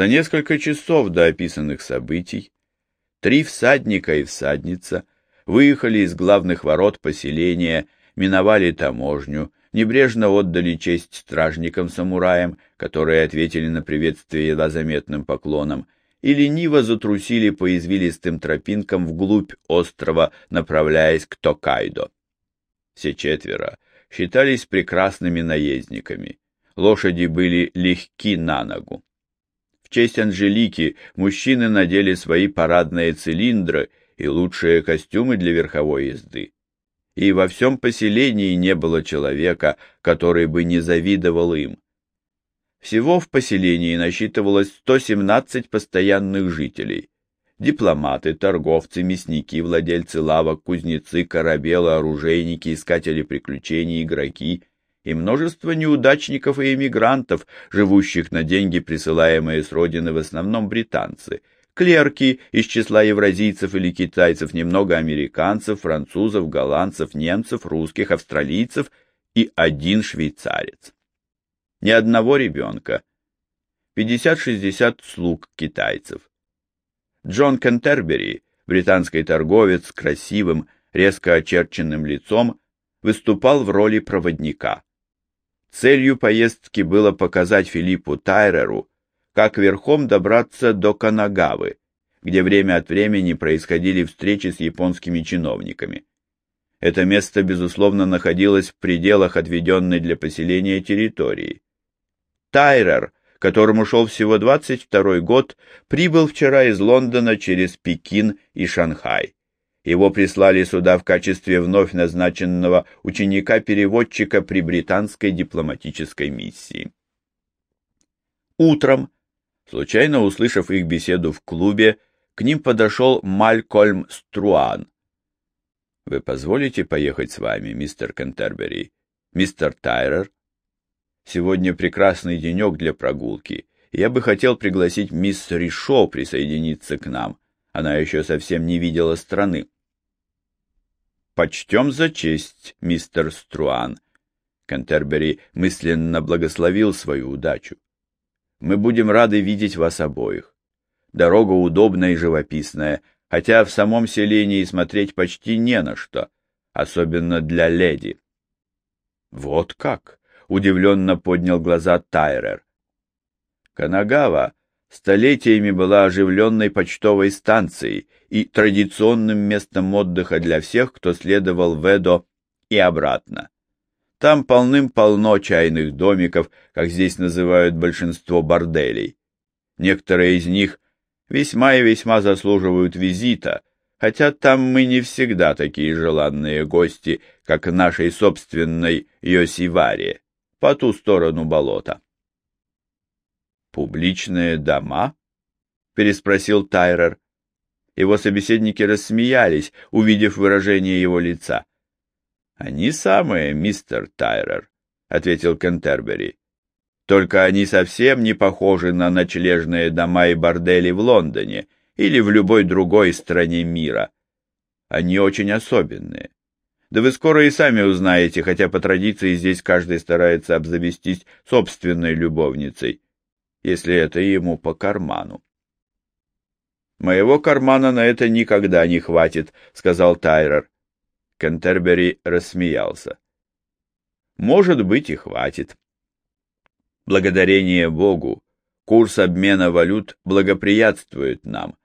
За несколько часов до описанных событий три всадника и всадница выехали из главных ворот поселения, миновали таможню, небрежно отдали честь стражникам-самураям, которые ответили на приветствие едва заметным поклоном, и лениво затрусили по извилистым тропинкам вглубь острова, направляясь к Токайдо. Все четверо считались прекрасными наездниками. Лошади были легки на ногу. Честь Анжелики мужчины надели свои парадные цилиндры и лучшие костюмы для верховой езды. И во всем поселении не было человека, который бы не завидовал им. Всего в поселении насчитывалось 117 постоянных жителей. Дипломаты, торговцы, мясники, владельцы лавок, кузнецы, корабелы, оружейники, искатели приключений, игроки и множество неудачников и эмигрантов, живущих на деньги, присылаемые с родины в основном британцы, клерки из числа евразийцев или китайцев, немного американцев, французов, голландцев, немцев, русских, австралийцев и один швейцарец ни одного ребенка. 50-60 слуг китайцев. Джон Кентербери, британский торговец с красивым, резко очерченным лицом, выступал в роли проводника. Целью поездки было показать Филиппу Тайреру, как верхом добраться до Канагавы, где время от времени происходили встречи с японскими чиновниками. Это место, безусловно, находилось в пределах отведенной для поселения территории. Тайрер, которому шел всего 22 год, прибыл вчера из Лондона через Пекин и Шанхай. Его прислали сюда в качестве вновь назначенного ученика-переводчика при британской дипломатической миссии. Утром, случайно услышав их беседу в клубе, к ним подошел Малькольм Струан. «Вы позволите поехать с вами, мистер Кентербери? Мистер Тайрер Сегодня прекрасный денек для прогулки. Я бы хотел пригласить мисс Ришо присоединиться к нам. Она еще совсем не видела страны. «Почтем за честь, мистер Струан». Кантербери мысленно благословил свою удачу. «Мы будем рады видеть вас обоих. Дорога удобная и живописная, хотя в самом селении смотреть почти не на что, особенно для леди». «Вот как!» удивленно поднял глаза Тайрер. Канагава столетиями была оживленной почтовой станцией и традиционным местом отдыха для всех, кто следовал в Эдо и обратно. Там полным-полно чайных домиков, как здесь называют большинство борделей. Некоторые из них весьма и весьма заслуживают визита, хотя там мы не всегда такие желанные гости, как в нашей собственной Йосиваре по ту сторону болота. «Публичные дома?» — переспросил Тайрер. Его собеседники рассмеялись, увидев выражение его лица. «Они самые, мистер Тайрер», — ответил Кентербери. «Только они совсем не похожи на ночлежные дома и бордели в Лондоне или в любой другой стране мира. Они очень особенные. Да вы скоро и сами узнаете, хотя по традиции здесь каждый старается обзавестись собственной любовницей, если это ему по карману. «Моего кармана на это никогда не хватит», — сказал Тайрер. Кентербери рассмеялся. «Может быть и хватит. Благодарение Богу, курс обмена валют благоприятствует нам.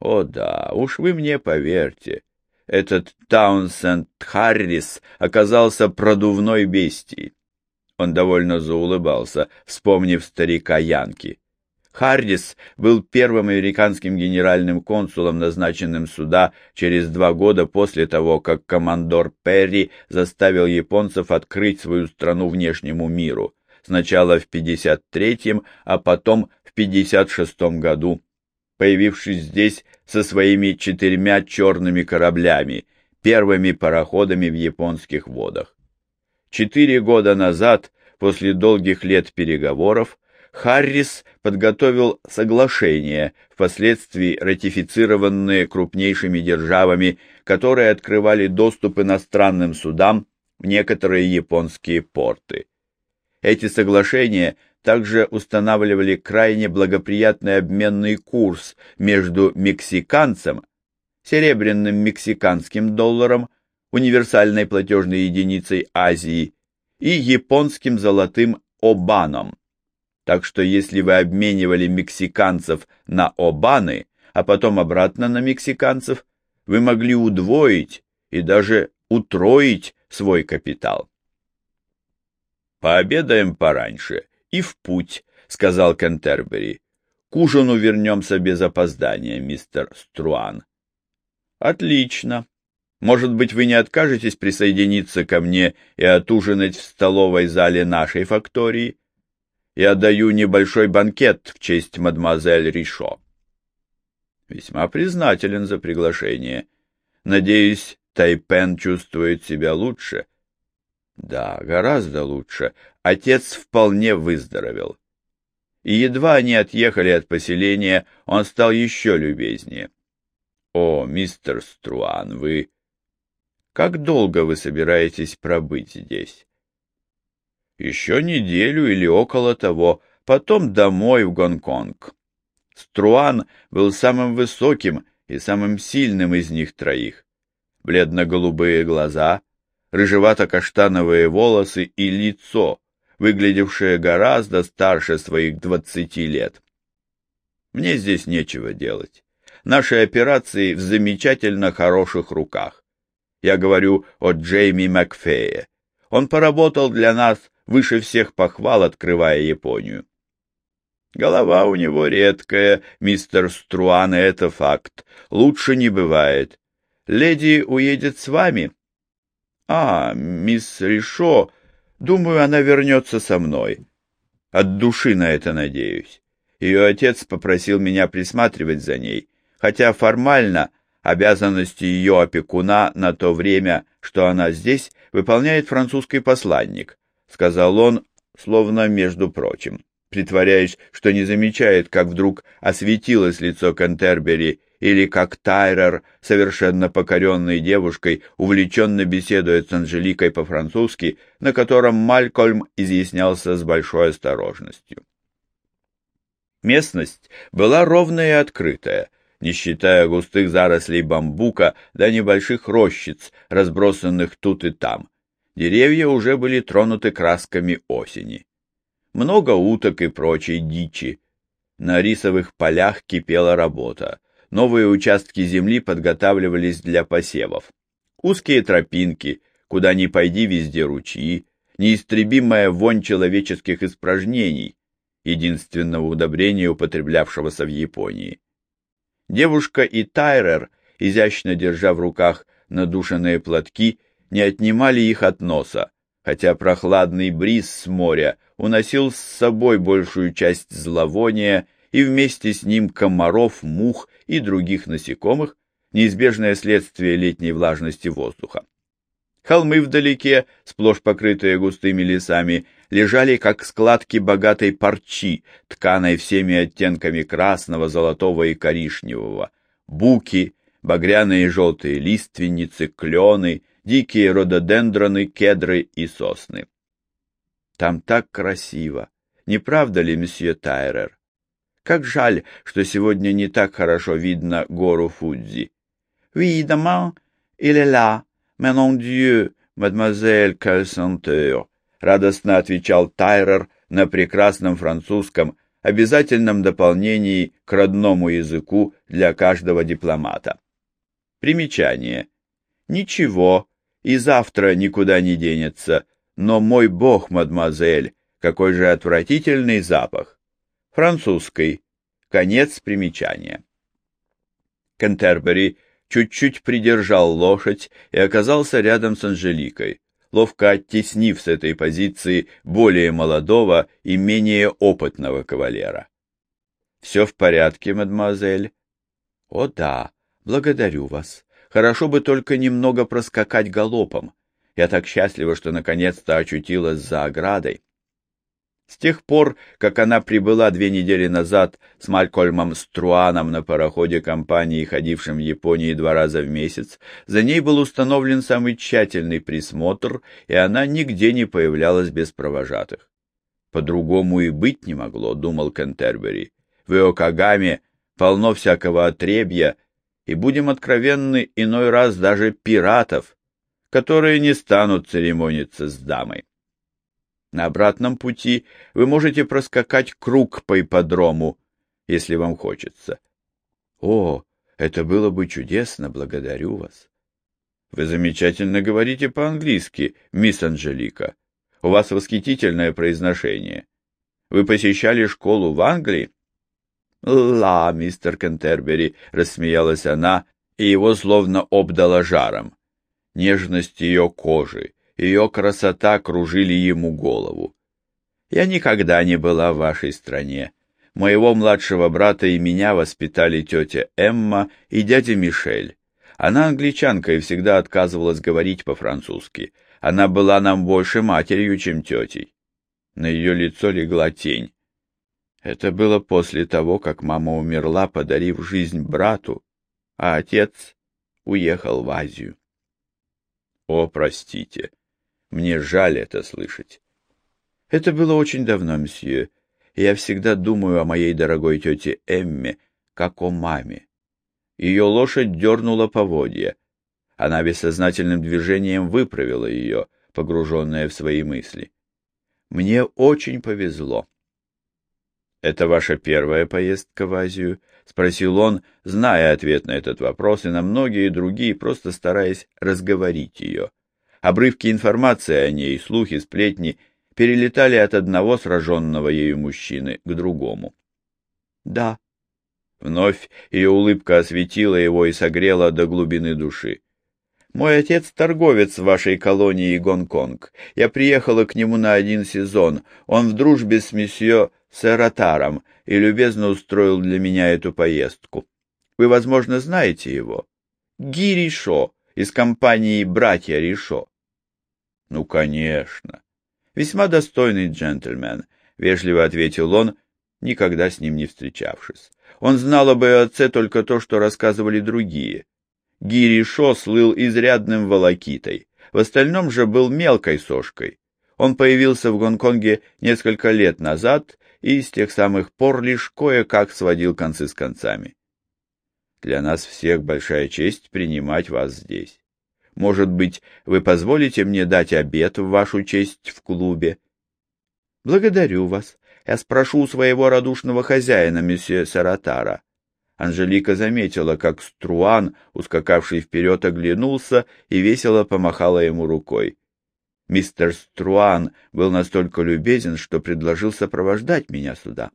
О да, уж вы мне поверьте, этот Таунсенд Харрис оказался продувной бестией. Он довольно заулыбался, вспомнив старика Янки. Харрис был первым американским генеральным консулом, назначенным сюда через два года после того, как командор Перри заставил японцев открыть свою страну внешнему миру, сначала в 53-м, а потом в 56-м году появившись здесь со своими четырьмя черными кораблями, первыми пароходами в японских водах. Четыре года назад, после долгих лет переговоров, Харрис подготовил соглашение, впоследствии ратифицированное крупнейшими державами, которые открывали доступ иностранным судам в некоторые японские порты. Эти соглашения также устанавливали крайне благоприятный обменный курс между мексиканцем, серебряным мексиканским долларом, универсальной платежной единицей Азии, и японским золотым обаном. Так что если вы обменивали мексиканцев на обаны, а потом обратно на мексиканцев, вы могли удвоить и даже утроить свой капитал. «Пообедаем пораньше и в путь», — сказал Кентербери. «К ужину вернемся без опоздания, мистер Струан». «Отлично. Может быть, вы не откажетесь присоединиться ко мне и отужинать в столовой зале нашей фактории? Я даю небольшой банкет в честь мадемуазель Ришо». «Весьма признателен за приглашение. Надеюсь, Тайпен чувствует себя лучше». Да, гораздо лучше. Отец вполне выздоровел. И едва они отъехали от поселения, он стал еще любезнее. О, мистер Струан, вы... Как долго вы собираетесь пробыть здесь? Еще неделю или около того, потом домой в Гонконг. Струан был самым высоким и самым сильным из них троих. Бледно-голубые глаза, рыжевато-каштановые волосы и лицо, выглядевшее гораздо старше своих двадцати лет. Мне здесь нечего делать. Наши операции в замечательно хороших руках. Я говорю о Джейми Макфее. Он поработал для нас выше всех похвал, открывая Японию. Голова у него редкая, мистер Струан, и это факт. Лучше не бывает. Леди уедет с вами, «А, мисс Ришо, думаю, она вернется со мной. От души на это надеюсь. Ее отец попросил меня присматривать за ней, хотя формально обязанности ее опекуна на то время, что она здесь, выполняет французский посланник», — сказал он, словно между прочим, притворяясь, что не замечает, как вдруг осветилось лицо Кантербери или как Тайрер, совершенно покоренный девушкой, увлеченно беседует с Анжеликой по-французски, на котором Малькольм изъяснялся с большой осторожностью. Местность была ровная и открытая, не считая густых зарослей бамбука да небольших рощиц, разбросанных тут и там. Деревья уже были тронуты красками осени. Много уток и прочей дичи. На рисовых полях кипела работа новые участки земли подготавливались для посевов. Узкие тропинки, куда ни пойди везде ручьи, неистребимая вонь человеческих испражнений, единственного удобрения, употреблявшегося в Японии. Девушка и Тайрер, изящно держа в руках надушенные платки, не отнимали их от носа, хотя прохладный бриз с моря уносил с собой большую часть зловония и вместе с ним комаров, мух и других насекомых, неизбежное следствие летней влажности воздуха. Холмы вдалеке, сплошь покрытые густыми лесами, лежали как складки богатой парчи, тканой всеми оттенками красного, золотого и коричневого, буки, багряные и желтые лиственницы, клены, дикие рододендроны, кедры и сосны. Там так красиво, не правда ли, месье Тайрер? Как жаль, что сегодня не так хорошо видно гору Фудзи. Oui, demain, il est là, mais non Dieu, mademoiselle, senteur, радостно отвечал Тайрер на прекрасном французском, обязательном дополнении к родному языку для каждого дипломата. Примечание. Ничего, и завтра никуда не денется, но мой бог, мадемуазель, какой же отвратительный запах. Французской. Конец примечания. Кентербери чуть-чуть придержал лошадь и оказался рядом с Анжеликой, ловко оттеснив с этой позиции более молодого и менее опытного кавалера. «Все в порядке, мадемуазель?» «О да, благодарю вас. Хорошо бы только немного проскакать галопом. Я так счастлива, что наконец-то очутилась за оградой. С тех пор, как она прибыла две недели назад с Малькольмом Струаном на пароходе компании, ходившем в Японии два раза в месяц, за ней был установлен самый тщательный присмотр, и она нигде не появлялась без провожатых. По-другому и быть не могло, думал Кентербери. В Иокагаме полно всякого отребья, и, будем откровенны, иной раз даже пиратов, которые не станут церемониться с дамой. На обратном пути вы можете проскакать круг по ипподрому, если вам хочется. О, это было бы чудесно, благодарю вас. Вы замечательно говорите по-английски, мисс Анжелика. У вас восхитительное произношение. Вы посещали школу в Англии? «Ла, мистер Кентербери!» — рассмеялась она, и его словно обдала жаром. Нежность ее кожи, ее красота кружили ему голову. «Я никогда не была в вашей стране. Моего младшего брата и меня воспитали тетя Эмма и дядя Мишель. Она англичанка и всегда отказывалась говорить по-французски. Она была нам больше матерью, чем тетей». На ее лицо легла тень. Это было после того, как мама умерла, подарив жизнь брату, а отец уехал в Азию. О, простите, мне жаль это слышать. Это было очень давно, мсье, я всегда думаю о моей дорогой тете Эмме, как о маме. Ее лошадь дернула поводья. Она бессознательным движением выправила ее, погруженная в свои мысли. Мне очень повезло. «Это ваша первая поездка в Азию?» — спросил он, зная ответ на этот вопрос и на многие другие, просто стараясь разговорить ее. Обрывки информации о ней, слухи, сплетни перелетали от одного сраженного ею мужчины к другому. «Да». Вновь ее улыбка осветила его и согрела до глубины души. «Мой отец торговец в вашей колонии Гонконг. Я приехала к нему на один сезон. Он в дружбе с месье Саратаром и любезно устроил для меня эту поездку. Вы, возможно, знаете его? Ги Ришо из компании «Братья Ришо». Ну, конечно. Весьма достойный джентльмен, вежливо ответил он, никогда с ним не встречавшись. Он знал об ее отце только то, что рассказывали другие. Гири Шо слыл изрядным волокитой, в остальном же был мелкой сошкой. Он появился в Гонконге несколько лет назад и с тех самых пор лишь кое-как сводил концы с концами. Для нас всех большая честь принимать вас здесь. Может быть, вы позволите мне дать обед в вашу честь в клубе? Благодарю вас. Я спрошу у своего радушного хозяина, месье Саратара. Анжелика заметила, как Струан, ускакавший вперед, оглянулся и весело помахала ему рукой. Мистер Струан был настолько любезен, что предложил сопровождать меня сюда.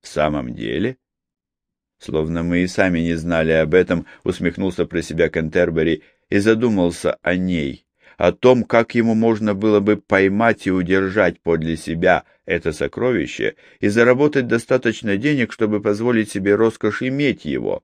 В самом деле? Словно мы и сами не знали об этом, усмехнулся про себя Кентербери и задумался о ней, о том, как ему можно было бы поймать и удержать подле себя это сокровище и заработать достаточно денег, чтобы позволить себе роскошь иметь его.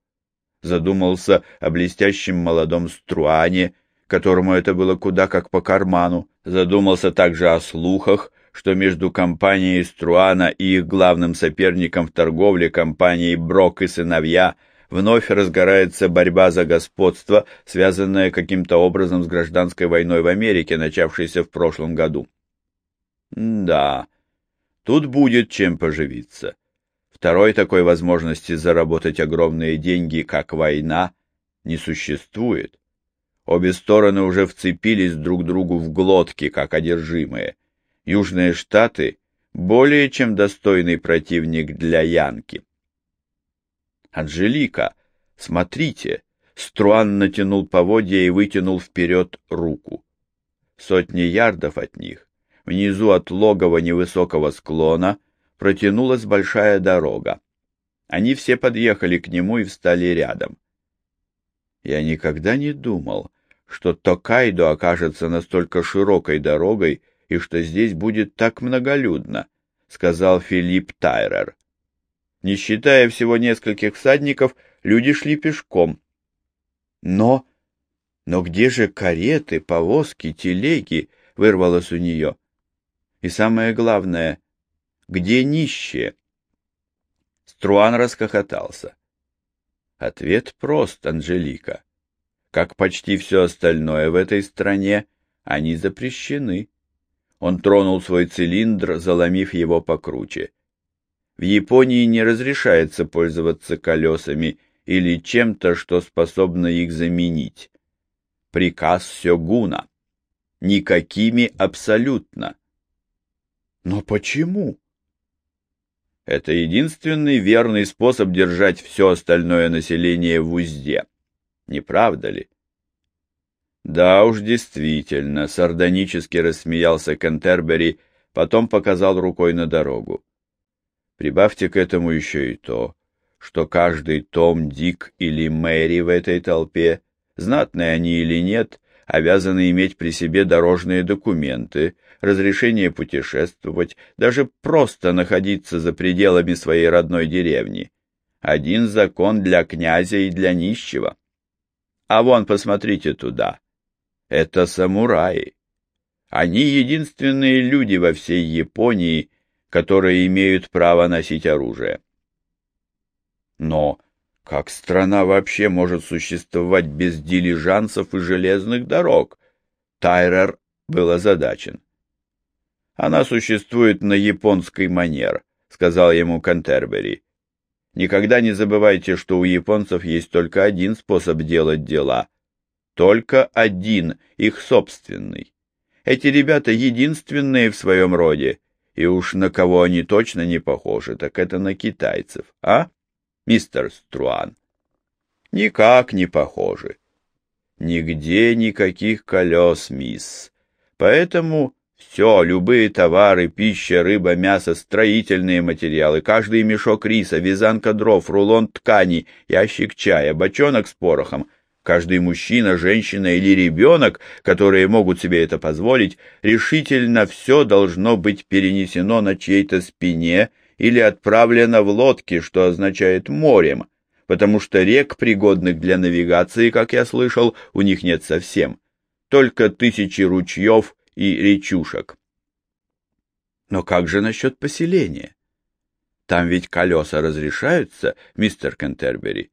Задумался о блестящем молодом Струане, которому это было куда как по карману, задумался также о слухах, что между компанией Струана и их главным соперником в торговле компанией Брок и сыновья вновь разгорается борьба за господство, связанная каким-то образом с гражданской войной в Америке, начавшейся в прошлом году. да, тут будет чем поживиться. Второй такой возможности заработать огромные деньги, как война, не существует. Обе стороны уже вцепились друг другу в глотки, как одержимые. Южные Штаты — более чем достойный противник для Янки. «Анжелика, смотрите!» Струан натянул поводья и вытянул вперед руку. Сотни ярдов от них, внизу от логова невысокого склона, протянулась большая дорога. Они все подъехали к нему и встали рядом. Я никогда не думал, что Токайдо окажется настолько широкой дорогой и что здесь будет так многолюдно, сказал Филипп Тайрер. Не считая всего нескольких всадников, люди шли пешком. Но... Но где же кареты, повозки, телеги, вырвалось у нее? И самое главное, где нищие? Струан расхохотался. Ответ прост, Анжелика. Как почти все остальное в этой стране, они запрещены. Он тронул свой цилиндр, заломив его покруче. В Японии не разрешается пользоваться колесами или чем-то, что способно их заменить. Приказ Сёгуна. Никакими абсолютно. Но почему? Это единственный верный способ держать все остальное население в узде. Не правда ли? Да уж, действительно, сардонически рассмеялся Кентербери, потом показал рукой на дорогу. Прибавьте к этому еще и то, что каждый Том, Дик или Мэри в этой толпе, знатные они или нет, обязаны иметь при себе дорожные документы, разрешение путешествовать, даже просто находиться за пределами своей родной деревни. Один закон для князя и для нищего. А вон, посмотрите туда. Это самураи. Они единственные люди во всей Японии, которые имеют право носить оружие. Но как страна вообще может существовать без дилижансов и железных дорог? Тайрер был озадачен. Она существует на японский манер, сказал ему Кантербери. Никогда не забывайте, что у японцев есть только один способ делать дела. Только один, их собственный. Эти ребята единственные в своем роде, и уж на кого они точно не похожи, так это на китайцев, а, мистер Струан? Никак не похожи. Нигде никаких колес, мисс. Поэтому все, любые товары, пища, рыба, мясо, строительные материалы, каждый мешок риса, вязанка дров, рулон ткани, ящик чая, бочонок с порохом, каждый мужчина, женщина или ребенок, которые могут себе это позволить, решительно все должно быть перенесено на чьей-то спине или отправлено в лодке, что означает морем, потому что рек, пригодных для навигации, как я слышал, у них нет совсем. Только тысячи ручьев и речушек. Но как же насчет поселения? Там ведь колеса разрешаются, мистер Кентербери?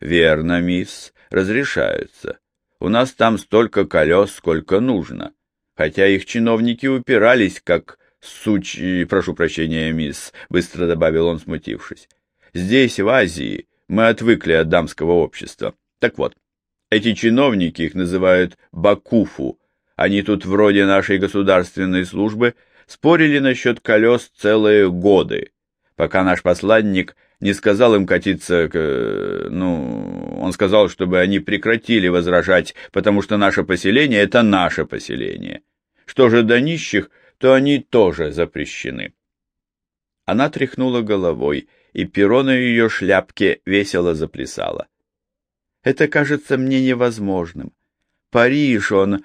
Верно, мисс, разрешаются. У нас там столько колес, сколько нужно. Хотя их чиновники упирались, как суч... Прошу прощения, мисс, быстро добавил он, смутившись. Здесь, в Азии, мы отвыкли от дамского общества. Так вот, эти чиновники их называют бакуфу, они тут вроде нашей государственной службы спорили насчет колес целые годы, пока наш посланник не сказал им катиться к... Ну, он сказал, чтобы они прекратили возражать, потому что наше поселение — это наше поселение. Что же до нищих, то они тоже запрещены. Она тряхнула головой, и перо на ее шляпке весело заплясало. Это кажется мне невозможным. Париж, он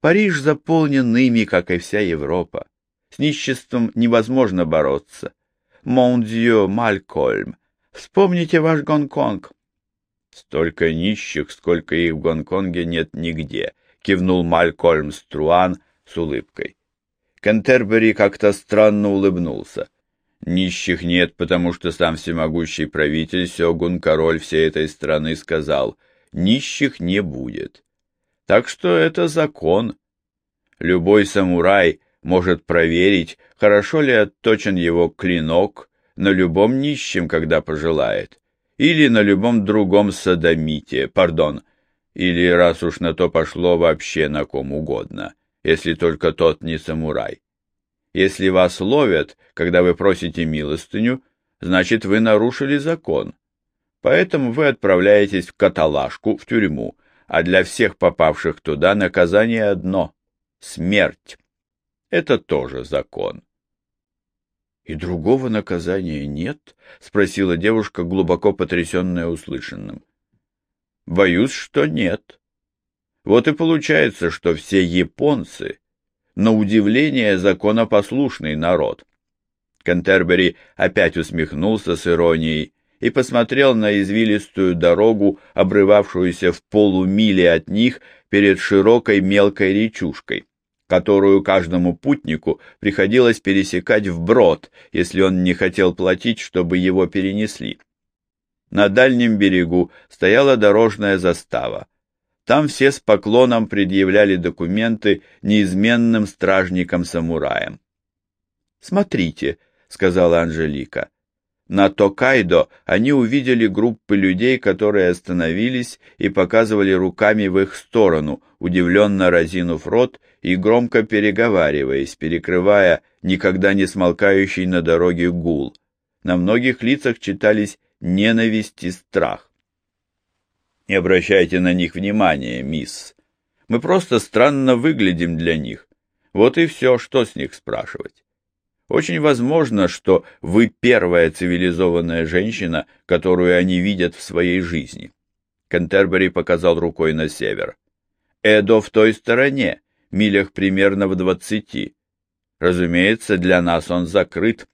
Париж заполнен ими, как и вся Европа. С ниществом невозможно бороться. Мон дью, Малькольм, вспомните ваш Гонконг. Столько нищих, сколько их в Гонконге нет нигде, кивнул Малькольм Струан с улыбкой. Кентербери как-то странно улыбнулся. Нищих нет, потому что сам всемогущий правитель Сёгун, король всей этой страны, сказал, нищих не будет. Так что это закон. Любой самурай может проверить, хорошо ли отточен его клинок на любом нищем, когда пожелает, или на любом другом садомите, пардон, или, раз уж на то пошло, вообще на ком угодно, если только тот не самурай. Если вас ловят, когда вы просите милостыню, значит, вы нарушили закон. Поэтому вы отправляетесь в каталажку, в тюрьму, а для всех попавших туда наказание одно — смерть. Это тоже закон. — И другого наказания нет? — спросила девушка, глубоко потрясенная услышанным. — Боюсь, что нет. Вот и получается, что все японцы, на удивление, законопослушный народ. Кентербери опять усмехнулся с иронией и посмотрел на извилистую дорогу, обрывавшуюся в полумиле от них перед широкой мелкой речушкой, которую каждому путнику приходилось пересекать вброд, если он не хотел платить, чтобы его перенесли. На дальнем берегу стояла дорожная застава. Там все с поклоном предъявляли документы неизменным стражникам-самураям. «Смотрите», — сказала Анжелика, — «на Токайдо они увидели группы людей, которые остановились и показывали руками в их сторону, удивленно разинув рот и громко переговариваясь, перекрывая никогда не смолкающий на дороге гул. На многих лицах читались ненависть и страх. Не обращайте на них внимания, мисс. Мы просто странно выглядим для них. Вот и все, что с них спрашивать. Очень возможно, что вы первая цивилизованная женщина, которую они видят в своей жизни. Кентербери показал рукой на север. Эдо в той стороне, милях примерно в двадцати. Разумеется, для нас он закрыт.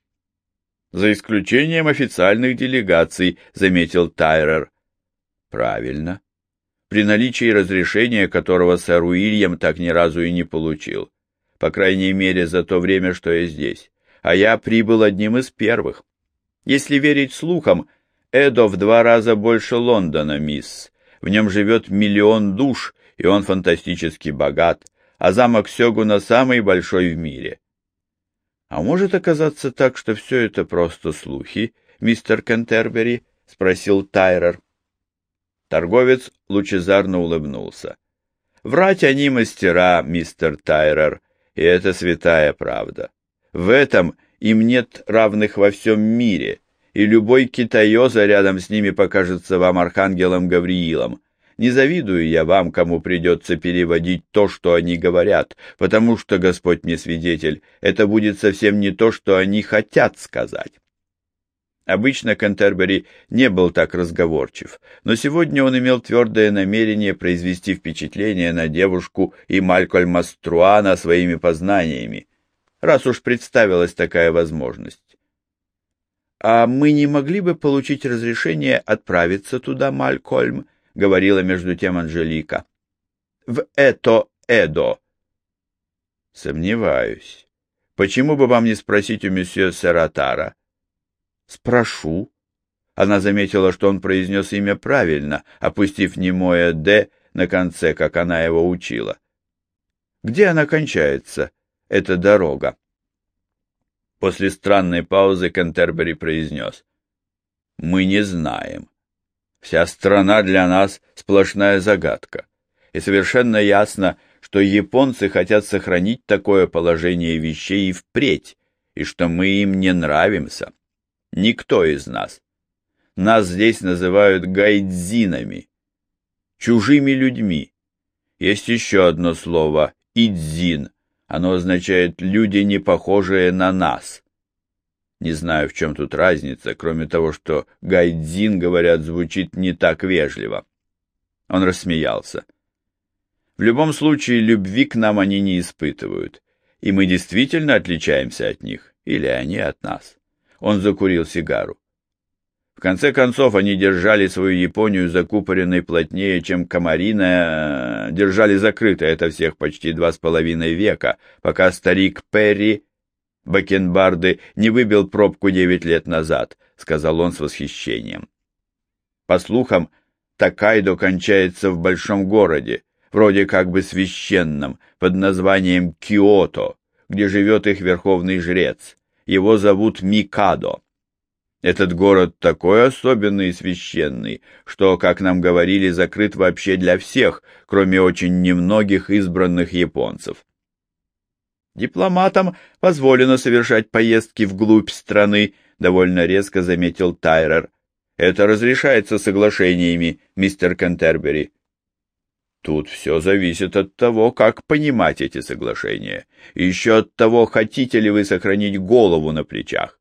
За исключением официальных делегаций, заметил Тайрер. Правильно. При наличии разрешения, которого сэр Уильям так ни разу и не получил. По крайней мере, за то время, что я здесь. А я прибыл одним из первых. Если верить слухам, Эдо в два раза больше Лондона, мисс. В нем живет миллион душ, и он фантастически богат, а замок Сёгуна самый большой в мире. А может оказаться так, что все это просто слухи, мистер Кентербери? — спросил Тайрер. Торговец лучезарно улыбнулся. Врать они мастера, мистер Тайрер, и это святая правда. В этом им нет равных во всем мире, и любой китаёза рядом с ними покажется вам архангелом Гавриилом. Не завидую я вам, кому придется переводить то, что они говорят, потому что, Господь мне свидетель, это будет совсем не то, что они хотят сказать. Обычно Кантербери не был так разговорчив, но сегодня он имел твердое намерение произвести впечатление на девушку и Малькольма Струана своими познаниями, раз уж представилась такая возможность. «А мы не могли бы получить разрешение отправиться туда, Малькольм?» — говорила между тем Анжелика. «В это Эдо». «Сомневаюсь. Почему бы вам не спросить у месье Саратара?» Спрошу. Она заметила, что он произнес имя правильно, опустив немое «д» на конце, как она его учила. Где она кончается, эта дорога? После странной паузы Кентербери произнес. Мы не знаем. Вся страна для нас сплошная загадка. И совершенно ясно, что японцы хотят сохранить такое положение вещей и впредь, и что мы им не нравимся. Никто из нас. Нас здесь называют гайдзинами, чужими людьми. Есть еще одно слово — идзин. Оно означает «люди, не похожие на нас». Не знаю, в чем тут разница, кроме того, что гайдзин, говорят, звучит не так вежливо. Он рассмеялся. В любом случае, любви к нам они не испытывают, и мы действительно отличаемся от них, или они от нас. Он закурил сигару. В конце концов, они держали свою Японию закупоренной плотнее, чем комариная, держали закрыто это всех почти два с половиной века, пока старик Перри Бакенбарды не выбил пробку девять лет назад, сказал он с восхищением. По слухам, Такайдо кончается в большом городе, вроде как бы священном, под названием Киото, где живет их верховный жрец. Его зовут Микадо. Этот город такой особенный и священный, что, как нам говорили, закрыт вообще для всех, кроме очень немногих избранных японцев. Дипломатам позволено совершать поездки вглубь страны, довольно резко заметил Тайрер. Это разрешается соглашениями, мистер Кентербери. Тут все зависит от того, как понимать эти соглашения, и еще от того, хотите ли вы сохранить голову на плечах.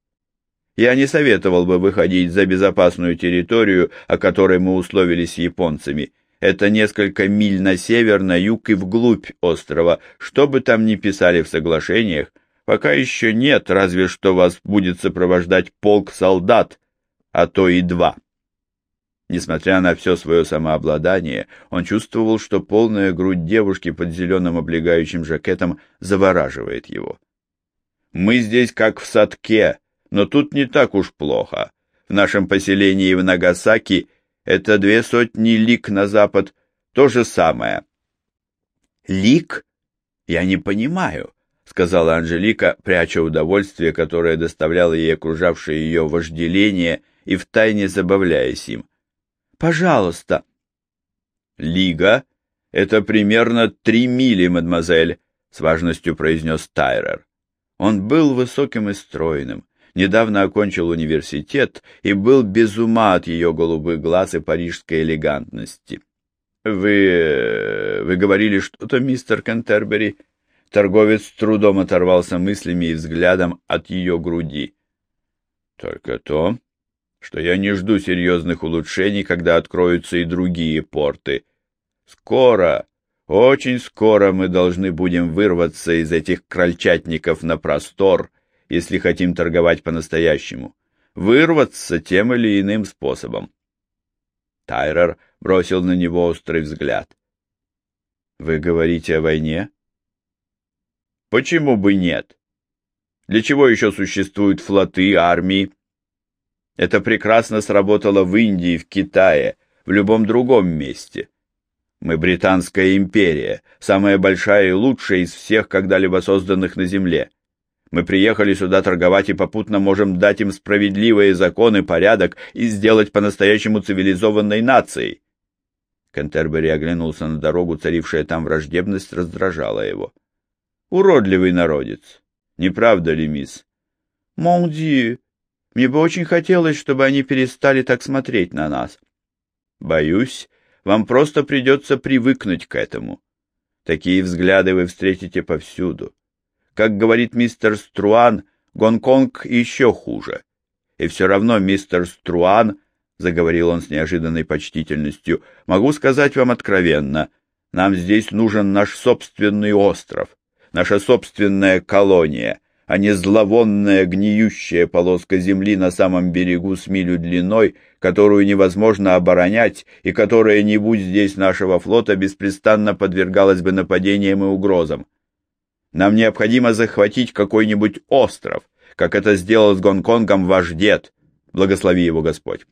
Я не советовал бы выходить за безопасную территорию, о которой мы условились с японцами. Это несколько миль на север, на юг и вглубь острова. Что бы там ни писали в соглашениях, пока еще нет, разве что вас будет сопровождать полк солдат, а то и два. Несмотря на все свое самообладание, он чувствовал, что полная грудь девушки под зеленым облегающим жакетом завораживает его. «Мы здесь как в садке, но тут не так уж плохо. В нашем поселении в Нагасаки это две сотни лик на запад, то же самое. Лик? Я не понимаю, сказала Анжелика, пряча удовольствие, которое доставляло ей окружавшее ее вожделение и втайне забавляясь им. Пожалуйста. Лига — это примерно три мили, мадемуазель, с важностью произнес Тайрер. Он был высоким и стройным, недавно окончил университет и был без ума от ее голубых глаз и парижской элегантности. «Вы... вы говорили что-то, мистер Кентербери?» Торговец с трудом оторвался мыслями и взглядом от ее груди. «Только то, что я не жду серьезных улучшений, когда откроются и другие порты. Скоро, очень скоро мы должны будем вырваться из этих крольчатников на простор, если хотим торговать по-настоящему. Вырваться тем или иным способом. Тайрер бросил на него острый взгляд. «Вы говорите о войне?» «Почему бы нет? Для чего еще существуют флоты, армии?» Это прекрасно сработало в Индии, в Китае, в любом другом месте. Мы Британская империя, самая большая и лучшая из всех когда-либо созданных на Земле. Мы приехали сюда торговать и попутно можем дать им справедливые законы, порядок и сделать по-настоящему цивилизованной нацией. Кентербери оглянулся на дорогу, царившая там враждебность раздражала его. Уродливый народец. Не правда ли, мисс? Мон мне бы очень хотелось, чтобы они перестали так смотреть на нас. Боюсь, вам просто придется привыкнуть к этому. Такие взгляды вы встретите повсюду. Как говорит мистер Струан, Гонконг еще хуже. И все равно, мистер Струан, — заговорил он с неожиданной почтительностью, — могу сказать вам откровенно, нам здесь нужен наш собственный остров, наша собственная колония, а не зловонная гниющая полоска земли на самом берегу с милю длиной, которую невозможно оборонять и которая, не будь здесь нашего флота, беспрестанно подвергалась бы нападениям и угрозам. Нам необходимо захватить какой-нибудь остров, как это сделал с Гонконгом ваш дед, благослови его Господь.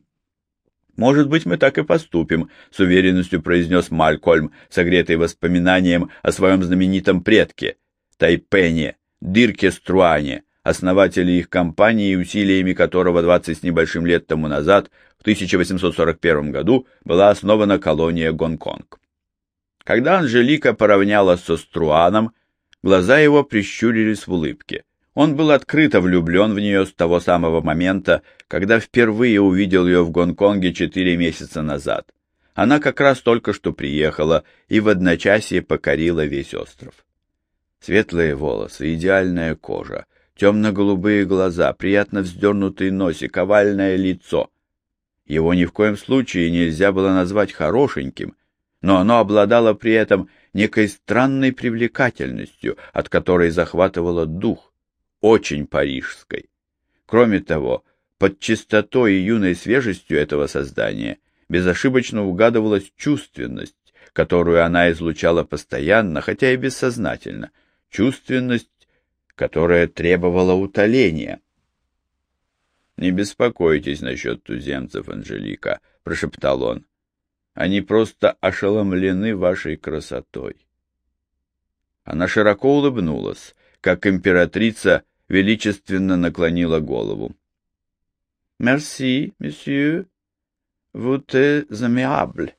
«Может быть, мы так и поступим», — с уверенностью произнес Малькольм, согретый воспоминанием о своем знаменитом предке, Тайпене, Дирке Струане, основателе их компании, усилиями которого 20 с небольшим лет тому назад, в 1841 году, была основана колония Гонконг. Когда Анжелика поравнялась со Струаном, глаза его прищурились в улыбке. Он был открыто влюблен в нее с того самого момента, когда впервые увидел ее в Гонконге четыре месяца назад. Она как раз только что приехала и в одночасье покорила весь остров. Светлые волосы, идеальная кожа, темно-голубые глаза, приятно вздернутый носик, овальное лицо. Его ни в коем случае нельзя было назвать хорошеньким, но оно обладало при этом некой странной привлекательностью, от которой захватывало дух, очень парижской. Кроме того, под чистотой и юной свежестью этого создания безошибочно угадывалась чувственность, которую она излучала постоянно, хотя и бессознательно, чувственность, которая требовала утоления. «Не беспокойтесь насчет туземцев, Анжелика», — прошептал он. «Они просто ошеломлены вашей красотой». Она широко улыбнулась, как императрица величественно наклонила голову. «Мерси, месье, vous êtes aimable».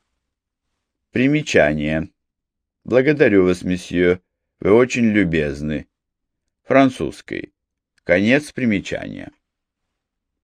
Примечание. «Благодарю вас, месье, вы очень любезны. Французской. Конец примечания.